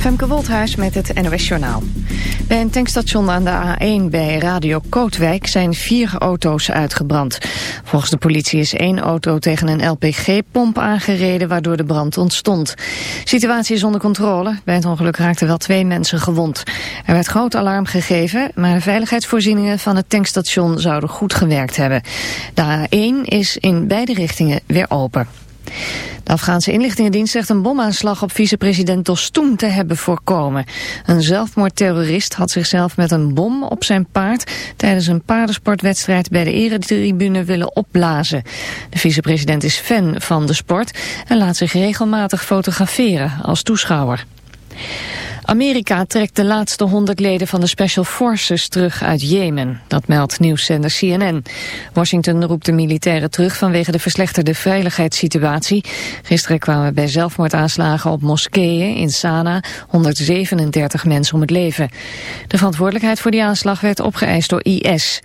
Femke Wolthuis met het NOS Journaal. Bij een tankstation aan de A1 bij Radio Kootwijk zijn vier auto's uitgebrand. Volgens de politie is één auto tegen een LPG-pomp aangereden waardoor de brand ontstond. Situatie is onder controle. Bij het ongeluk raakten wel twee mensen gewond. Er werd groot alarm gegeven, maar de veiligheidsvoorzieningen van het tankstation zouden goed gewerkt hebben. De A1 is in beide richtingen weer open. De Afghaanse inlichtingendienst zegt een bomaanslag op vicepresident Dostum te hebben voorkomen. Een zelfmoordterrorist had zichzelf met een bom op zijn paard tijdens een paardensportwedstrijd bij de eretribune willen opblazen. De vicepresident is fan van de sport en laat zich regelmatig fotograferen als toeschouwer. Amerika trekt de laatste honderd leden van de Special Forces terug uit Jemen. Dat meldt nieuwszender CNN. Washington roept de militairen terug vanwege de verslechterde veiligheidssituatie. Gisteren kwamen bij zelfmoordaanslagen op moskeeën in Sanaa 137 mensen om het leven. De verantwoordelijkheid voor die aanslag werd opgeëist door IS.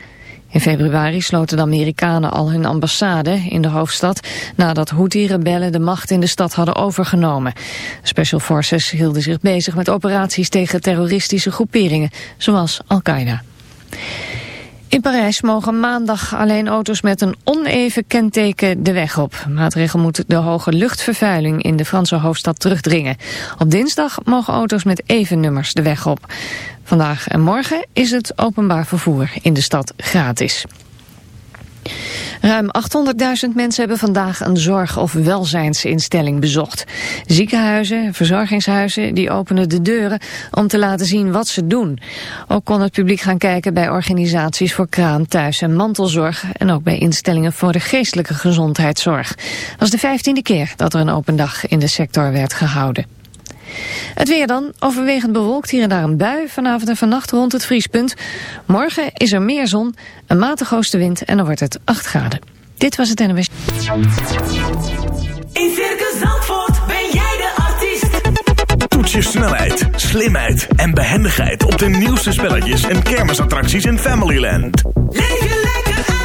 In februari sloten de Amerikanen al hun ambassade in de hoofdstad nadat Houthi-rebellen de macht in de stad hadden overgenomen. Special Forces hielden zich bezig met operaties tegen terroristische groeperingen zoals Al-Qaeda. In Parijs mogen maandag alleen auto's met een oneven kenteken de weg op. Maatregel moet de hoge luchtvervuiling in de Franse hoofdstad terugdringen. Op dinsdag mogen auto's met even nummers de weg op. Vandaag en morgen is het openbaar vervoer in de stad gratis. Ruim 800.000 mensen hebben vandaag een zorg- of welzijnsinstelling bezocht. Ziekenhuizen, verzorgingshuizen, die openen de deuren om te laten zien wat ze doen. Ook kon het publiek gaan kijken bij organisaties voor kraam, thuis- en mantelzorg... en ook bij instellingen voor de geestelijke gezondheidszorg. Dat was de vijftiende keer dat er een open dag in de sector werd gehouden. Het weer dan, overwegend bewolkt hier en daar een bui, vanavond en vannacht rond het vriespunt. Morgen is er meer zon, een matige oostenwind en dan wordt het 8 graden. Dit was het NWS. In Circus Zandvoort ben jij de artiest. Toets je snelheid, slimheid en behendigheid op de nieuwste spelletjes en kermisattracties in Familyland. Leef je lekker uit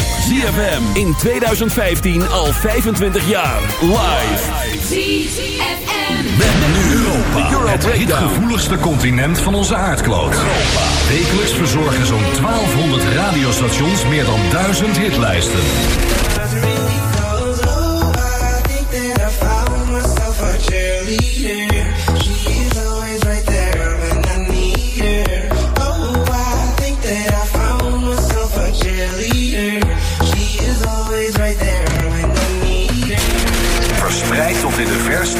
ZFM in 2015 al 25 jaar. Live. ZFM. Met nu Europa. Het Het breakdown. gevoeligste continent van onze aardkloot. Wekelijks verzorgen zo'n 1200 radiostations meer dan 1000 hitlijsten.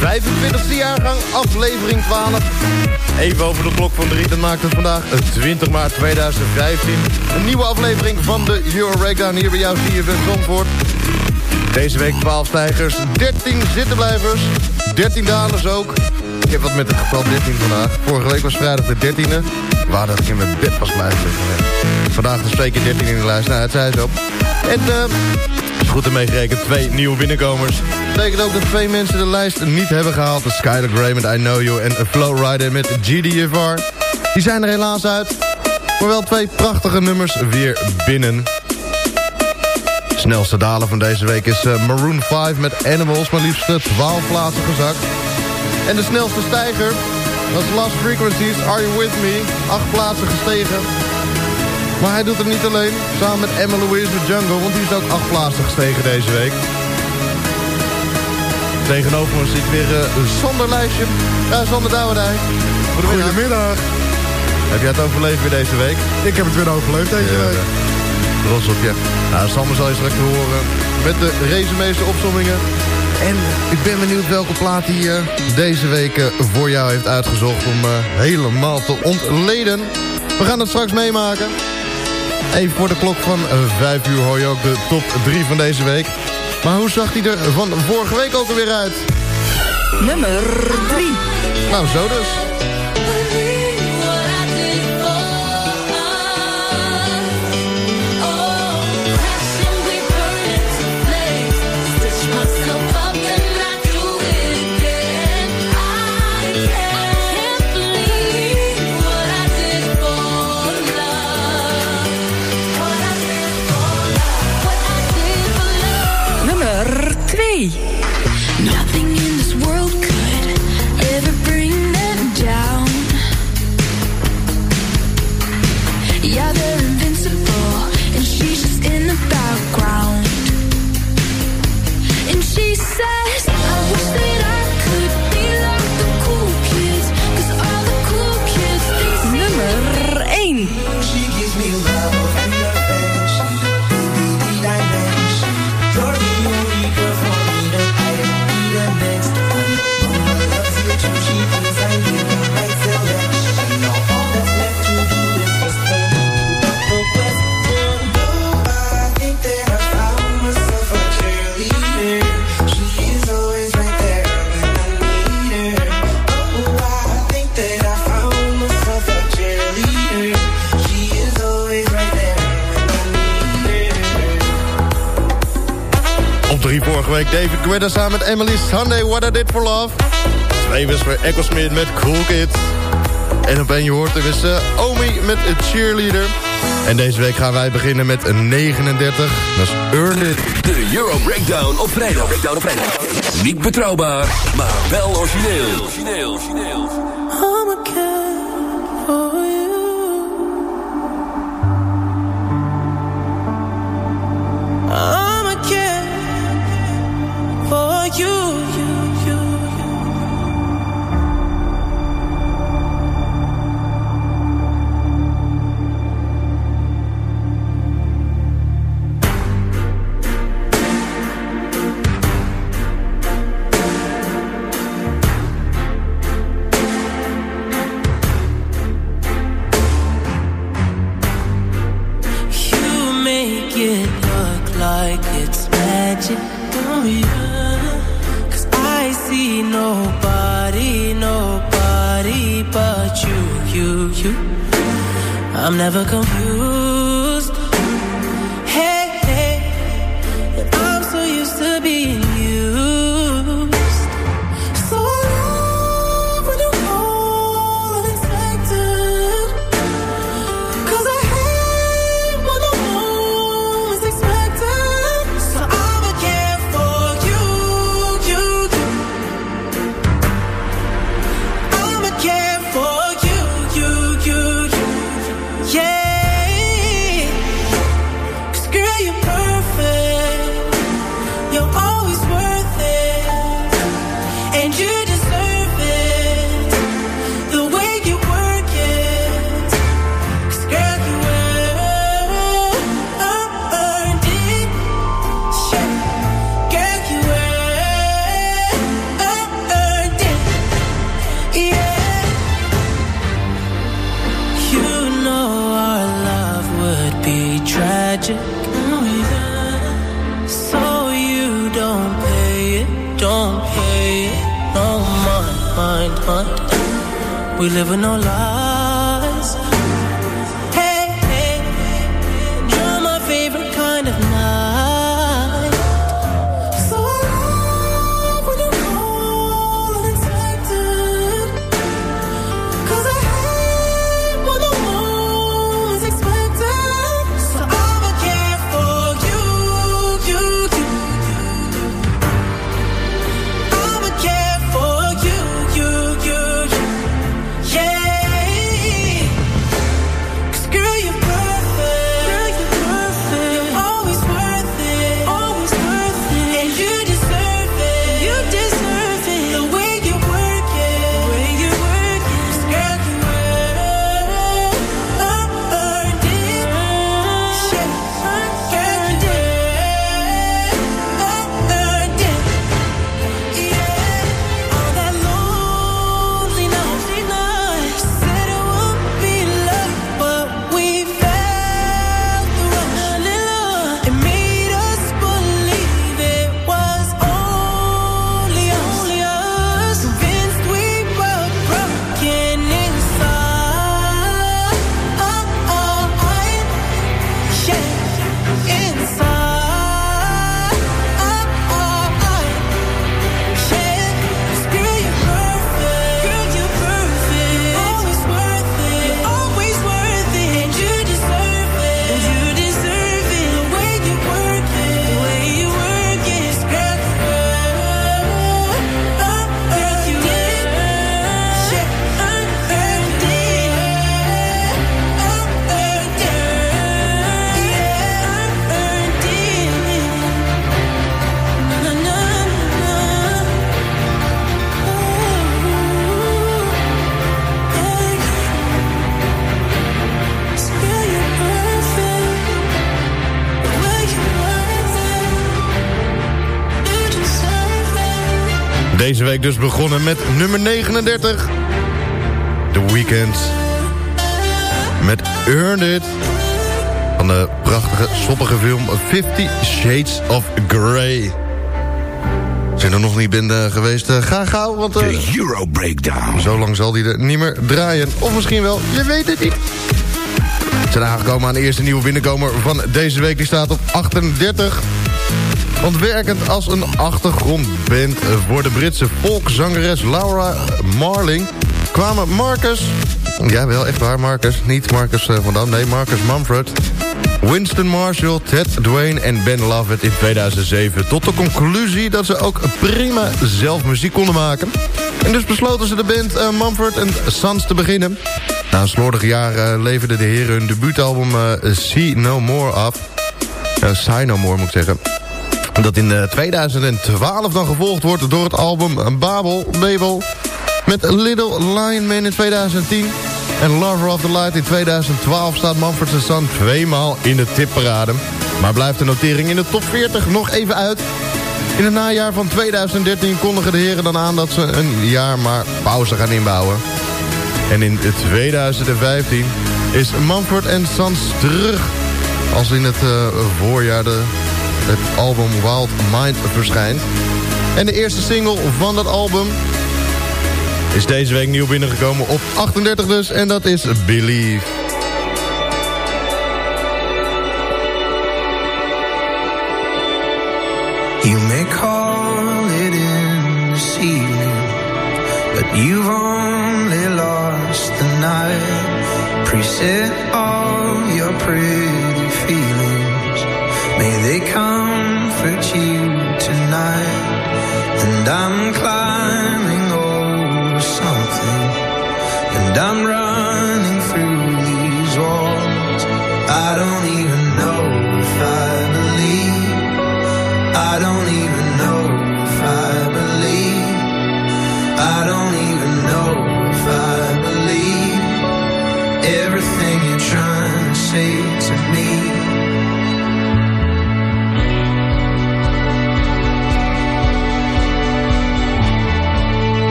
25e jaargang, aflevering 12. Even over de klok van 3, dat maakt het vandaag 20 maart 2015. Een nieuwe aflevering van de Euro Breakdown hier bij jou, CFM Zandvoort. Deze week 12 stijgers, 13 zittenblijvers, 13 dalers ook. Ik heb wat met het getal 13 vandaag. Vorige week was vrijdag de 13e. Waar dat ik in mijn bed was blijven. Vandaag dus twee keer 13 in de lijst. Nou, het zei zo. En eh is goed ermee gerekend. Twee nieuwe binnenkomers. Betekent ook dat twee mensen de lijst niet hebben gehaald. De Skyler Grey met I Know You en Flowrider met GDFR. Die zijn er helaas uit. Maar wel twee prachtige nummers weer binnen. Snelste daler van deze week is eh, Maroon 5 met Animals. Maar liefst eh, 12 plaatsen gezakt. En de snelste stijger was Last Frequencies, Are You With Me? Acht plaatsen gestegen. Maar hij doet het niet alleen. Samen met Emma Louise met Jungle, want die is ook acht plaatsen gestegen deze week. Tegenover me zit weer uh, Sander Lijstje. Ja, Sander Douwendijk. Goedemiddag. Heb jij het overleefd weer deze week? Ik heb het weer overleefd deze week. Trots op je. Nou, Sander zal je straks horen met de de opzommingen. En ik ben benieuwd welke plaat hij eh, deze week eh, voor jou heeft uitgezocht om eh, helemaal te ontleden. We gaan het straks meemaken. Even voor de klok van 5 uur hoor je ook de top 3 van deze week. Maar hoe zag hij er van vorige week ook alweer uit? Nummer 3. Nou, zo dus. Guetta samen met Emily Sunday What I Did For Love. Twee was voor Echo Smith met Cool Kids. En op één je hoort er is eh, Omi met een cheerleader. En deze week gaan wij beginnen met een 39. Dat is Earn. De Euro Breakdown op vrijdag. Breakdown op vrijdag. Niet betrouwbaar, maar wel origineel. origineel, origineel. never confused. Deze week dus begonnen met nummer 39. The Weeknd. Met Earned It. Van de prachtige, soppige film Fifty Shades of Grey. Zijn er nog niet binnen geweest? Eh, ga gauw, want... eh, De Euro Breakdown. Zo lang zal die er niet meer draaien. Of misschien wel, je weet het niet. We zijn aangekomen aan de eerste nieuwe binnenkomer van deze week. Die staat op 38. Want werkend als een achtergrondband voor de Britse volkszangeres Laura Marling... kwamen Marcus... Ja, wel echt waar, Marcus. Niet Marcus eh, van Dam, nee, Marcus Mumford... Winston Marshall, Ted Dwayne en Ben Lovett in 2007... tot de conclusie dat ze ook prima zelf muziek konden maken. En dus besloten ze de band eh, Mumford Sons te beginnen. Na een slordig jaar eh, leverden de heren hun debuutalbum See No More af. Uh, No More moet ik zeggen. Dat in eh, 2012 dan gevolgd wordt door het album Babel, Babel... met Little Lion Man in 2010... En Lover of the Light in 2012 staat Mumford Son tweemaal in de tipparade. Maar blijft de notering in de top 40 nog even uit. In het najaar van 2013 kondigen de heren dan aan dat ze een jaar maar pauze gaan inbouwen. En in 2015 is Mumford Sons terug. Als in het eh, voorjaar de, het album Wild Mind verschijnt. En de eerste single van dat album is deze week nieuw binnengekomen op 38 dus. En dat is Believe. You may call it in but you've only lost the night. Preset all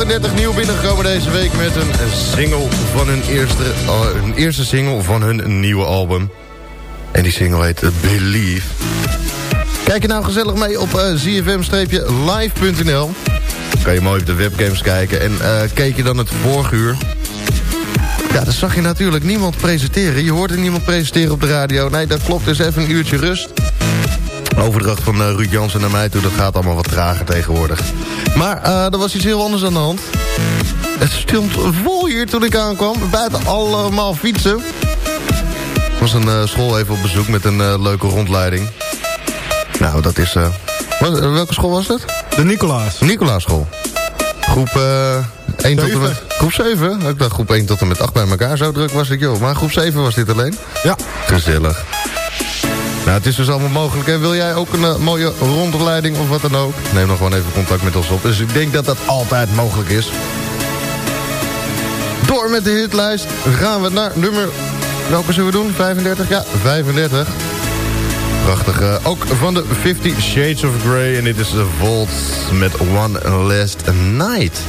38 nieuw binnengekomen deze week... met een single van hun eerste, uh, hun eerste single van hun nieuwe album. En die single heet Believe. Kijk je nou gezellig mee op uh, zfm-live.nl. Kan je mooi op de webcams kijken. En uh, keek je dan het vorige. Ja, dan zag je natuurlijk niemand presenteren. Je hoorde niemand presenteren op de radio. Nee, dat klopt. Dus even een uurtje rust. Overdracht van uh, Ruud Jansen naar mij toe, dat gaat allemaal wat trager tegenwoordig. Maar uh, er was iets heel anders aan de hand. Het stond vol hier toen ik aankwam. Buiten allemaal fietsen. Ik was een uh, school even op bezoek met een leuke rondleiding. Nou, dat is... Welke school was dat? De Nicolaas. Nicolaas school. Groep 1 tot en met... Groep 7? Ik dacht groep 1 tot en met 8 bij elkaar. Zo druk was ik, joh. Maar groep 7 was dit alleen? Ja. Gezellig. Nou, het is dus allemaal mogelijk. En wil jij ook een uh, mooie rondleiding of wat dan ook? Neem nog gewoon even contact met ons op. Dus ik denk dat dat altijd mogelijk is. Door met de hitlijst gaan we naar nummer... Welke zullen we doen? 35? Ja, 35. Prachtig. Uh, ook van de 50 Shades of Grey. En dit is de Vault met One Last Night.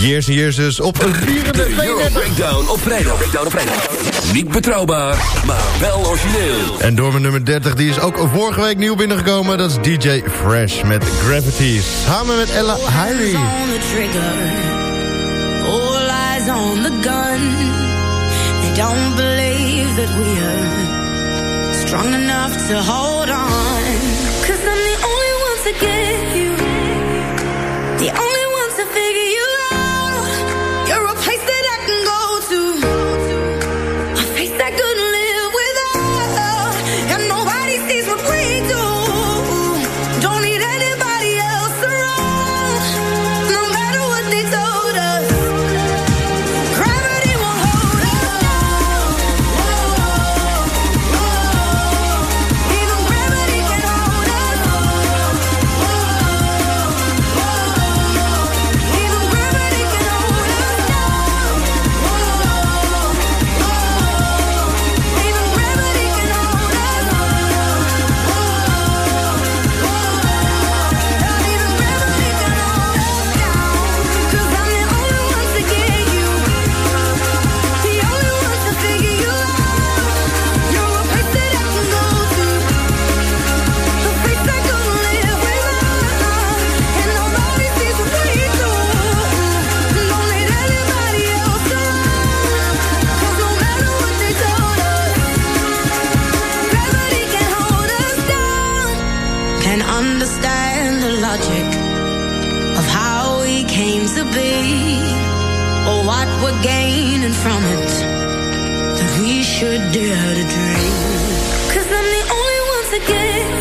Years and Years dus op een 34. De Euro Breakdown op vrijdag. Breakdown op vrijdag. Niet betrouwbaar, maar wel origineel. En door mijn nummer 30, die is ook vorige week nieuw binnengekomen. Dat is DJ Fresh met Gravity. Samen met Ella Hiley. All eyes on the gun. They don't believe that we are strong enough to hold on. Cause I'm the only one to get you. The only dare to dream. Cause I'm the only one to get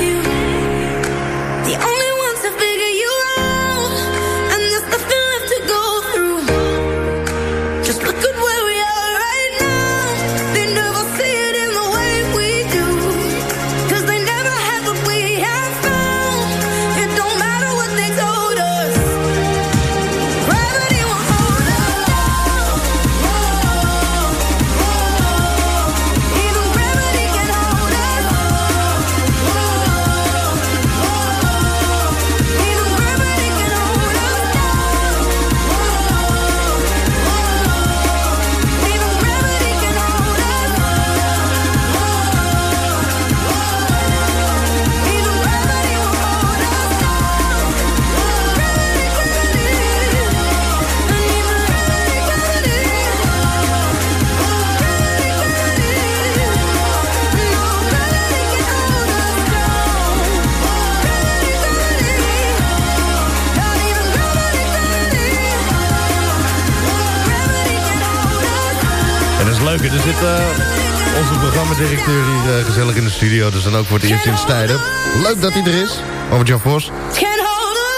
zit eh, onze programmadirecteur hier eh, gezellig in de studio. Dus dan ook voor het eerst sinds tijden. Leuk dat hij er is. Over Jan Vos.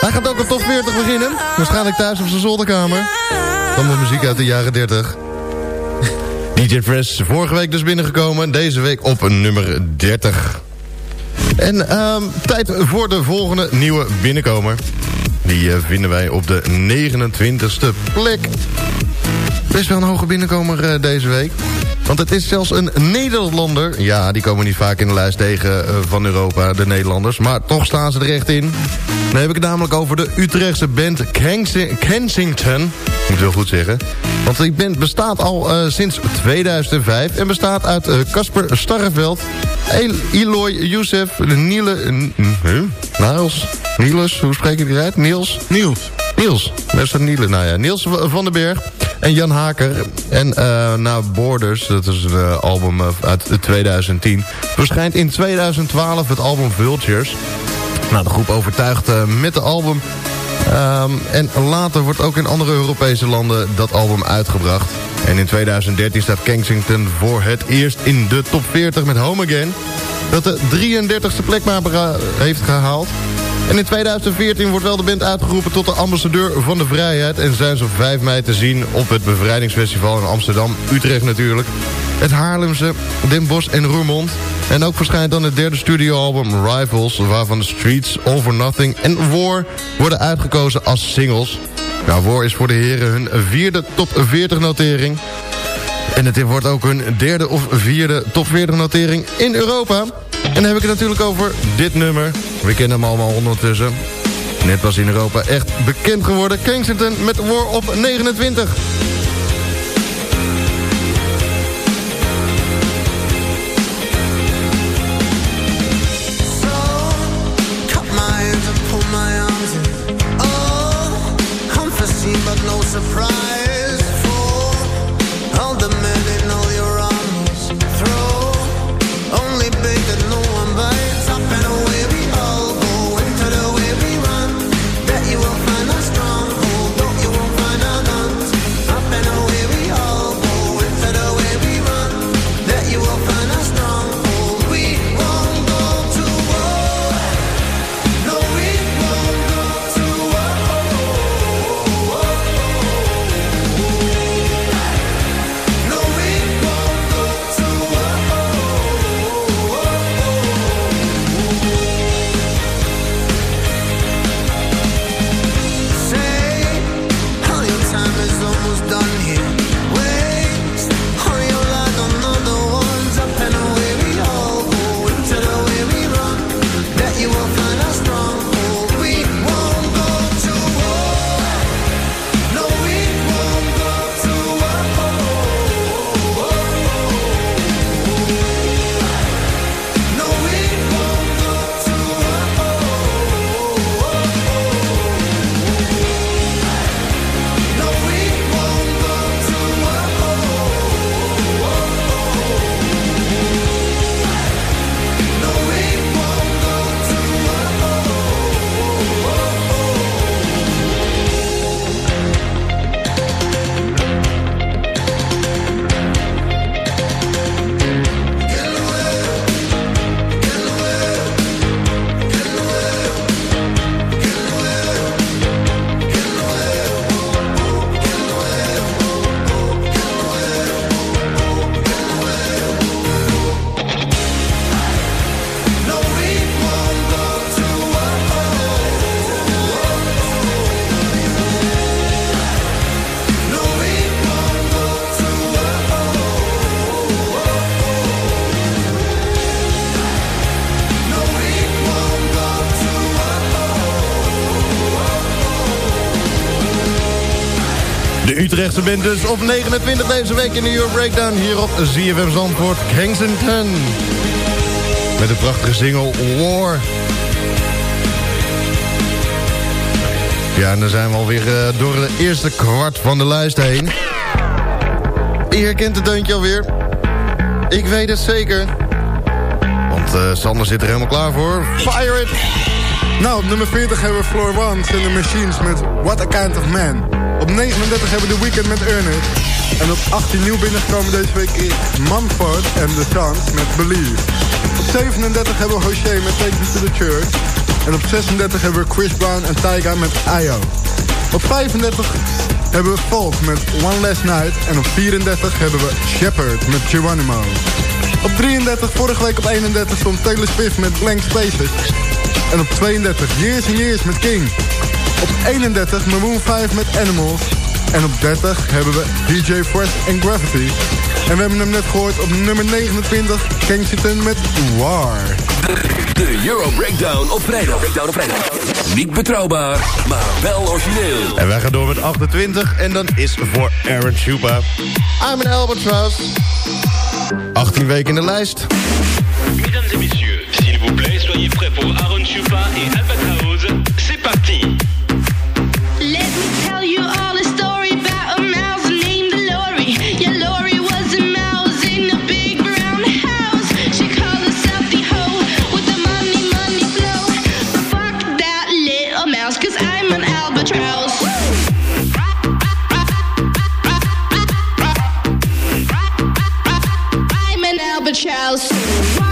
Hij gaat ook op top 40 beginnen. Waarschijnlijk thuis op zijn zolderkamer. Van de muziek uit de jaren 30. DJ Fresh, vorige week dus binnengekomen. Deze week op nummer 30. En ehm, tijd voor de volgende nieuwe binnenkomer. Die eh, vinden wij op de 29ste plek. Best wel een hoge binnenkomer deze week. Want het is zelfs een Nederlander. Ja, die komen niet vaak in de lijst tegen eh, van Europa, de Nederlanders. Maar toch staan ze er echt in. Dan heb ik het namelijk over de Utrechtse band Kensi- Kensington. Moet ik wel goed zeggen. Want die band bestaat al eh, sinds 2005. En bestaat uit eh, Casper Starreveld, El Eloy Youssef, Niele... huh? Niels? Niels, hoe spreek je die uit? Niels? Niels. Niels. Daar staat Niele. Nou ja, Niels van den Berg en Jan Haker. En eh na Borders, dat is een album eh, uit 2010. Verschijnt in 2012 het album Vultures. Nou, de groep overtuigt eh, met de album. Ehm, en later wordt ook in andere Europese landen dat album uitgebracht. En in 2013 staat Kensington voor het eerst in de top 40 met Home Again. Dat de 33ste plek maar heeft gehaald. En in 2014 wordt wel de band uitgeroepen tot de ambassadeur van de vrijheid. En zijn ze op 5 mei te zien op het bevrijdingsfestival in Amsterdam. Utrecht natuurlijk. het Haarlemse, Den Bosch en Roermond. En ook verschijnt dan het derde studioalbum Rivals... waarvan de Streets, for Nothing en War worden uitgekozen als singles. Ja, War is voor de heren hun vierde top 40 notering. En het wordt ook hun derde of vierde top 40 notering in Europa. En dan heb ik het natuurlijk over dit nummer. We kennen hem allemaal ondertussen. Net was in Europa echt bekend geworden. Kensington met War op 29. De Utrechtse band dus op 29 deze week in de Euro Breakdown... hier op ZFM Zandvoort, Kensington. Met de prachtige single War. Ja, en dan zijn we alweer uh, door de eerste kwart van de lijst heen. Je herkent het deuntje alweer. Ik weet het zeker. Want uh, Sander zit er helemaal klaar voor. Fire it! Nou, op nummer 40 hebben we Floor One en de Machines met What a Kind of Man. Op 39 hebben we The Weeknd met Earn It. En op 18 nieuw binnengekomen deze week is Mumford en The Sons met Believe. Op 37 hebben we Hoshé met Take Me to the Church. En op 36 hebben we Chris Brown en Tyga met Io. Op 35 hebben we Folk met One Last Night. En op 34 hebben we Shepherd met Geronimo. Op 33, vorige week op 31 stond Taylor Swift met Blank Spaces. En op 32 Years and Years met King. Op 31 Maroon 5 met Animals. En op 30 hebben we DJ Fresh en Gravity. En we hebben hem net gehoord op nummer 29 Kensington met War. De Euro Breakdown op vrijdag. Breakdown op vrijdag. Niet betrouwbaar, maar wel origineel. En wij gaan door met 28 en dan is voor Aaron Chupa. I'm an Albatross. 18 weken in de lijst. Mesdames et messieurs, s'il vous plaît, soyez prêts pour Aaron Chupa et Albatraoz. C'est parti I'm an albatross.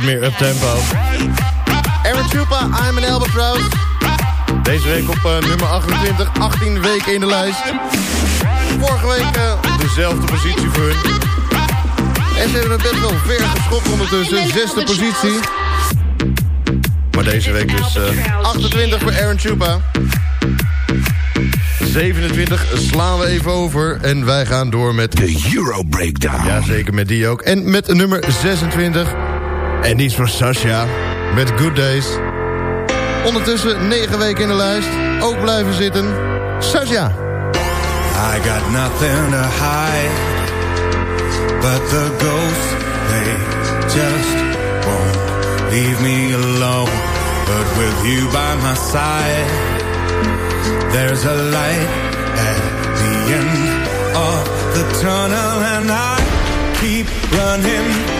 Wat meer uptempo. Aaron Chupa, I'm an Albatross. Deze week op eh, nummer 28, 18 weken in de lijst. Vorige week eh, dezelfde positie voor hun. En ze hebben het best wel ver geschopt ondertussen, zesde positie. Maar deze week dus eh, 28 voor Aaron Chupa. 27 slaan we even over. En wij gaan door met... De Euro Breakdown. Jazeker, met die ook. En met nummer 26. En die is van Sasha. Met Good Days. Ondertussen 9 weken in de lijst. Ook blijven zitten. Sasha. I got nothing to hide But the ghosts, they just won't leave me alone But with you by my side There's a light at the end of the tunnel And I keep running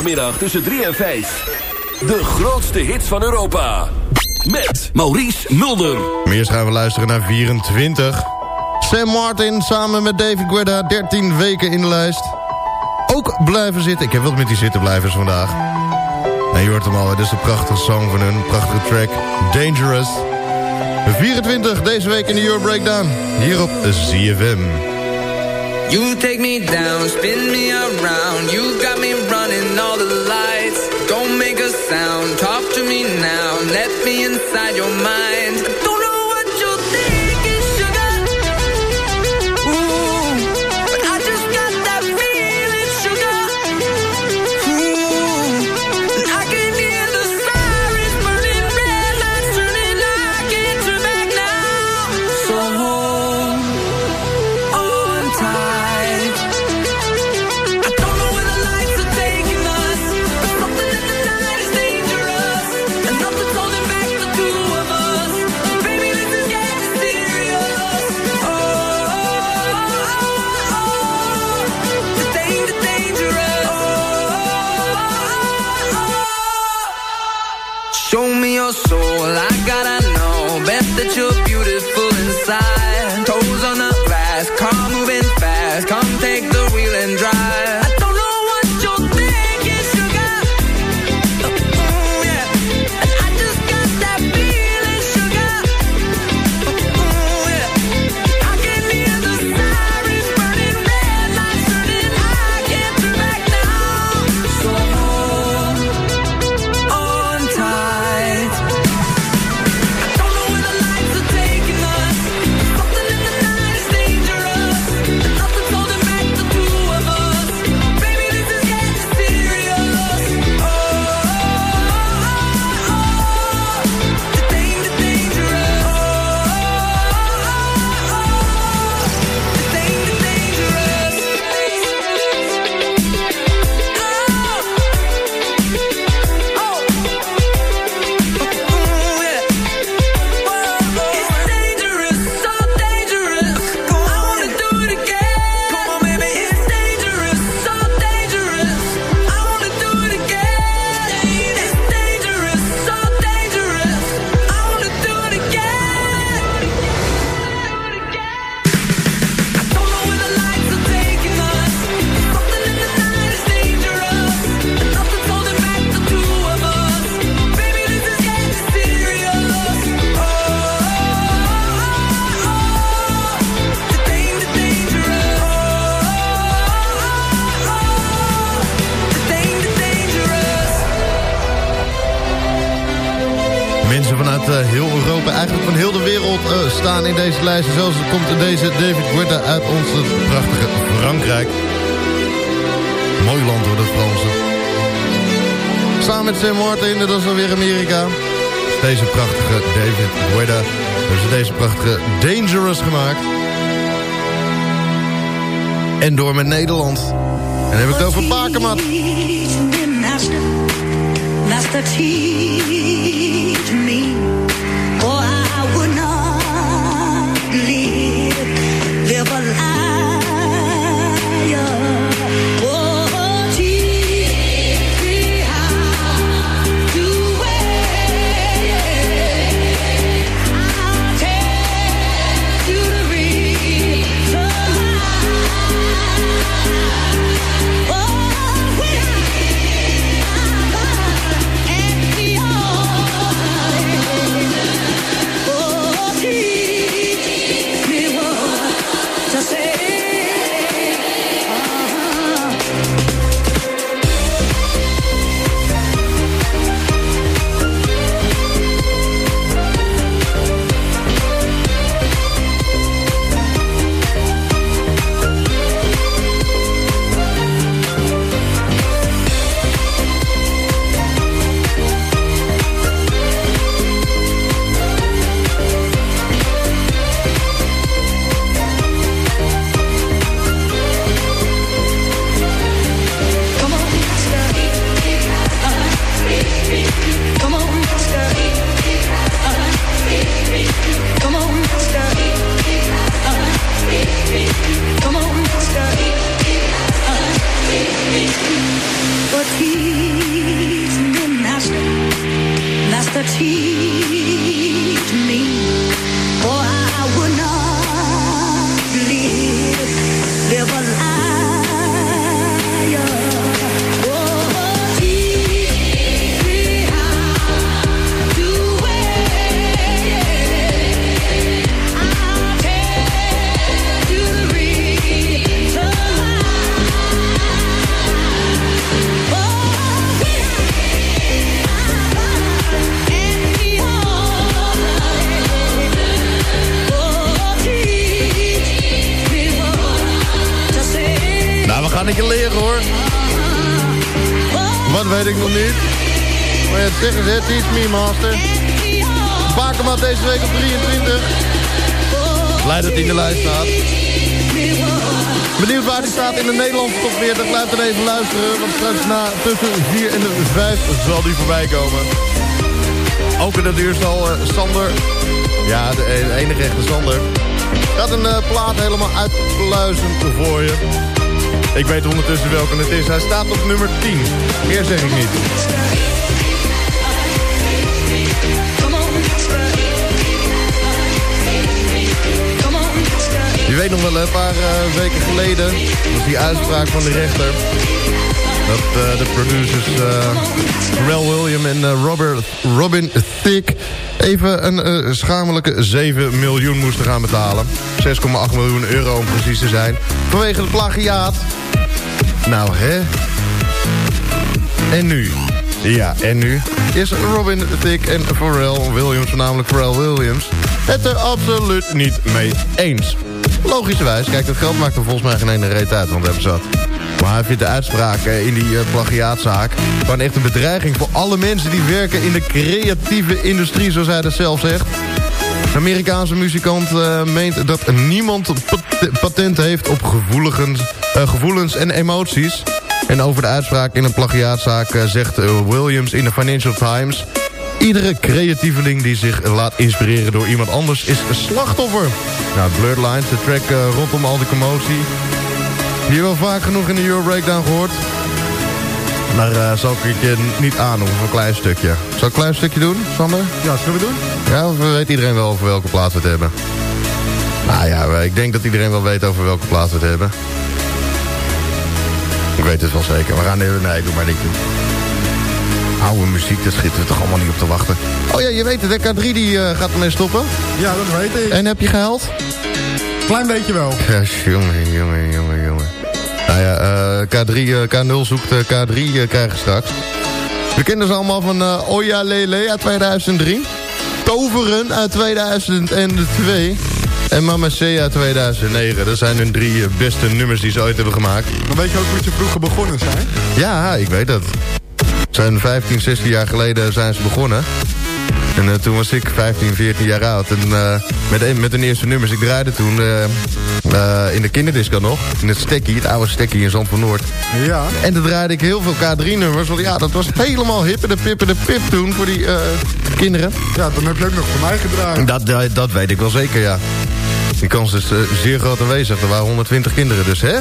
Iedere vrijdagmiddag tussen 3 en 5. De grootste hits van Europa. Met Maurice Mulder. Eerst gaan we luisteren naar 24. Sam Martin samen met David Guetta, 13 weken in de lijst. Ook blijven zitten. Ik heb wat met die zittenblijvers vandaag. En je hoort hem al, dit is een prachtige song van hun, een prachtige track. Dangerous. 24 deze week in de Euro Breakdown. Hier op ZFM. You take me down, spin me around. You got me all the lights. Don't make a sound, talk to me now. Let me inside your mind. Zelfs komt deze David Guetta uit ons prachtige Frankrijk. Mooi land voor dat Franse. Samen met Sam Martin, dat is alweer Amerika. Deze prachtige David Guetta. Dus deze prachtige Dangerous gemaakt. En door met Nederland. En dan heb ik het over Bakermat. Eh, Sander. Ja, e-, de, enige echte Sander. Gaat een eh, plaat helemaal uitpluizen voor je. Ik weet ondertussen welke het is. Hij staat op nummer 10. Meer zeg ik niet. Je weet nog wel, een paar eh, weken geleden was die uitspraak van de rechter dat eh, de producers uh, Pharrell William en eh, Robert, Robin Thicke... even een eh, schamelijke 7 miljoen moesten gaan betalen. 6,8 miljoen euro om precies te zijn. Vanwege de plagiaat. Nou, hè? En nu? Ja, en nu is Robin Thicke en Pharrell Williams, voornamelijk Pharrell Williams, het er absoluut niet mee eens. Logischerwijs, kijk, dat geld maakt er volgens mij geen ene reet uit, want we hebben zat. Maar hij vindt de uitspraak eh, in die eh, plagiaatzaak gewoon echt een bedreiging voor alle mensen die werken in de creatieve industrie, zoals hij dat zelf zegt. De Amerikaanse muzikant eh, meent dat niemand pat- patent heeft op gevoeligens, eh, gevoelens en emoties. En over de uitspraak in een plagiaatzaak zegt Williams in de Financial Times... Iedere creatieveling die zich laat inspireren door iemand anders is een slachtoffer. Nou, Blurred Lines, de track rondom al die commotie... we wel vaak genoeg in de Euro Breakdown gehoord. Maar eh, zal ik je niet aandoen voor een klein stukje. Zal ik een klein stukje doen, Sander? Ja, zullen we doen? Ja, of weet iedereen wel over welke plaats we het hebben? Nou ja, ik denk dat iedereen wel weet over welke plaats we het hebben. Ik weet het wel zeker. We gaan. Nee, doe maar niet. Oude muziek, daar schieten we toch allemaal niet op te wachten. Oh ja, je weet het, hè? K3 die eh, gaat ermee stoppen. Ja, dat weet ik. En heb je gehaald? Klein beetje wel. Ja, jongen, jongen, jongen, jongen. Nou ja, eh, K3, eh, K0 zoekt eh, K3 eh, krijgen straks. We kennen ze allemaal van eh, Oya Lele uit 2003. Toveren uit 2002. En Mama C uit 2009. Dat zijn hun drie eh, beste nummers die ze ooit hebben gemaakt. Dan weet je ook hoe ze vroeger begonnen zijn. Ja, ik weet dat. Zijn 15, 16 jaar geleden zijn ze begonnen. En eh, toen was ik 15, 14 jaar oud. En eh, met, een, met hun eerste nummers. Ik draaide toen eh, in de kinderdisco nog. In het Stekkie, het oude Stekkie in Zandvoort Noord. Ja. En toen draaide ik heel veel K3-nummers. Want ja, dat was helemaal hippe de pippe de pip toen voor die kinderen. Ja, dan heb je ook nog voor mij gedraaid. Dat, dat, dat weet ik wel zeker, ja. Die kans is zeer groot aanwezig. Er waren 120 kinderen dus, hè?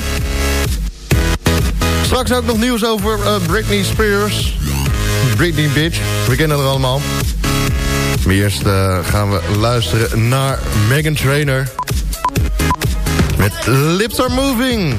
Straks ook nog nieuws over Britney Spears. Britney Bitch. We kennen haar allemaal. Maar eerst eh, gaan we luisteren naar Megan Trainor. Met Lips Are Moving.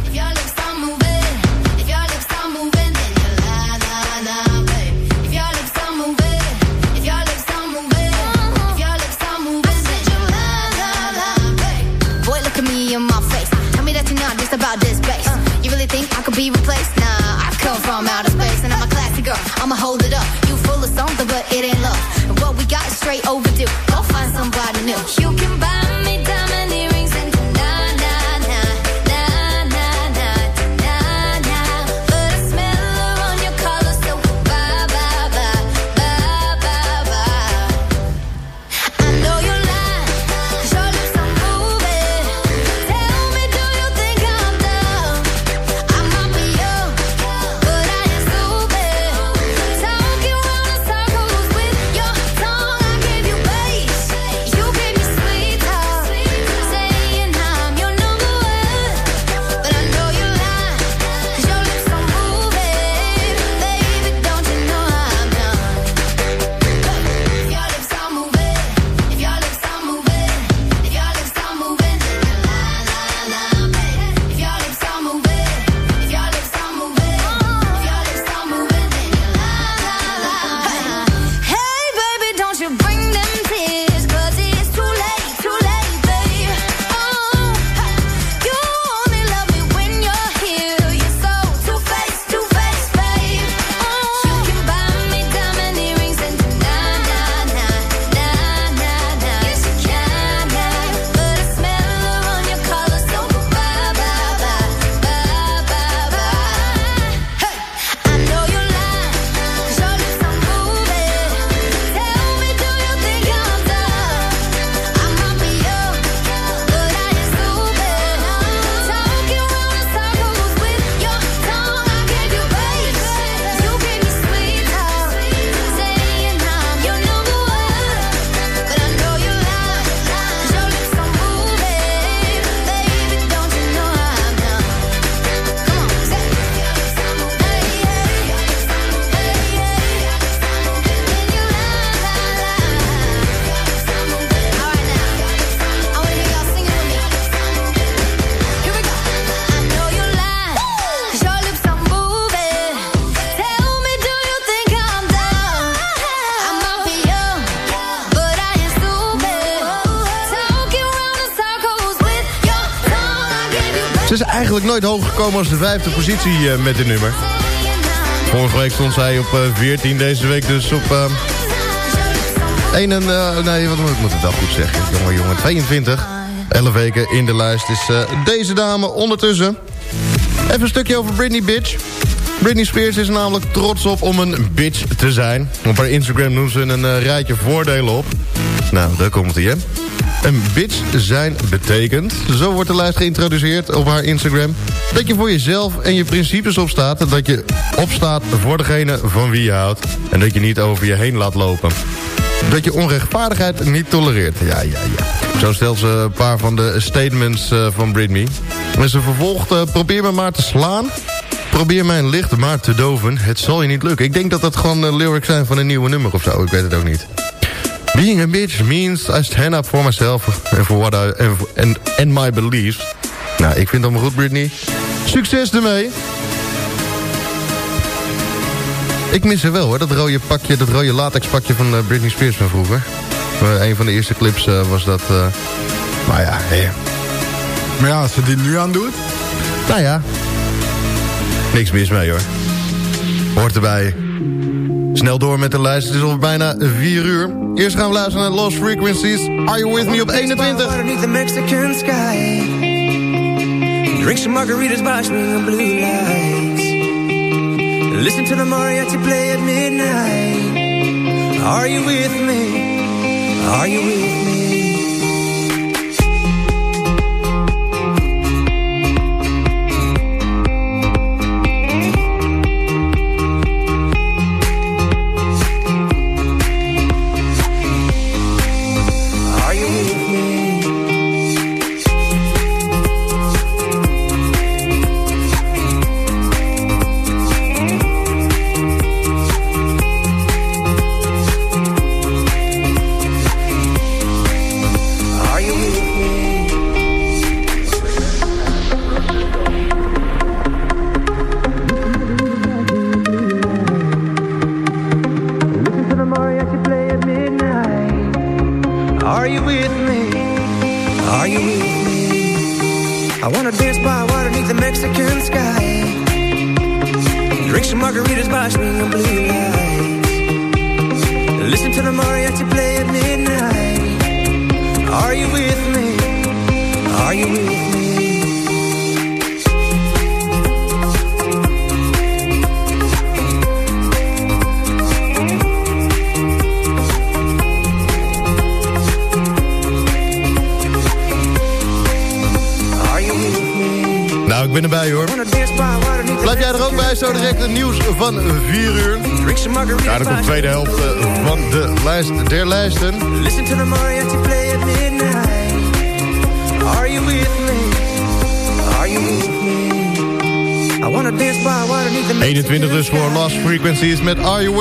Nooit hoger gekomen als de vijfde positie eh, met dit nummer. Vorige week stond zij op eh, 14, deze week dus op... eh 1 en, eh, nee, wat moet ik moet het goed zeggen. Jongen, jongen, 22. 11 weken in de lijst is eh, deze dame ondertussen. Even een stukje over Britney Bitch. Britney Spears is namelijk trots op om een bitch te zijn. Op haar Instagram noemt ze een eh, rijtje voordelen op. Nou, daar komt hij, hè. Een bitch zijn betekent, zo wordt de lijst geïntroduceerd op haar Instagram... dat je voor jezelf en je principes opstaat... dat je opstaat voor degene van wie je houdt... en dat je niet over je heen laat lopen. Dat je onrechtvaardigheid niet tolereert. Ja, ja, ja. Zo stelt ze een paar van de statements eh, van Britney. En ze vervolgt, eh, probeer me maar te slaan... Probeer mijn licht maar te doven. Het zal je niet lukken. Ik denk dat dat gewoon uh, lyrics zijn van een nieuwe nummer of zo. Ik weet het ook niet. Being a bitch means I stand up for myself and for what I and, and, and my beliefs. Nou, ik vind het allemaal goed, Britney. Succes ermee. Ik mis er wel hoor, dat rode pakje, dat rode latex pakje van uh, Britney Spears van vroeger. Uh, een van de eerste clips uh, was dat. maar ja, hey. Maar ja, als ze die nu aan doet. Nou ja. Niks mis mee hoor. Hoort erbij. Snel door met de lijst. Het is al bijna 4 uur. Eerst gaan we luisteren naar Lost Frequencies. Are You With Me op 21. Underneath the Mexican sky. Drink some margaritas by swinging blue lights. Listen to the mariachi play at midnight. Are you with me? Are you with me?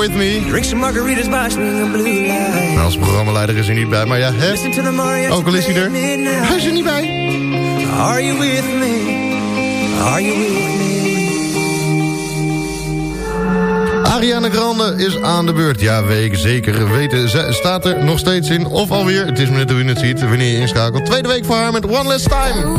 With Me? Drink some margaritas by blue lights. Nou, als programmaleider is hij niet bij, maar ja, hè? Ook al is hij er. Hij is er niet bij. Are you with me? Are you with me? Ariana Grande is aan de beurt. Ja, weet ik zeker weten. Ze staat er nog steeds in. Of alweer, het is me net hoe je het ziet, wanneer je inschakelt. Tweede week voor haar met One Last Time.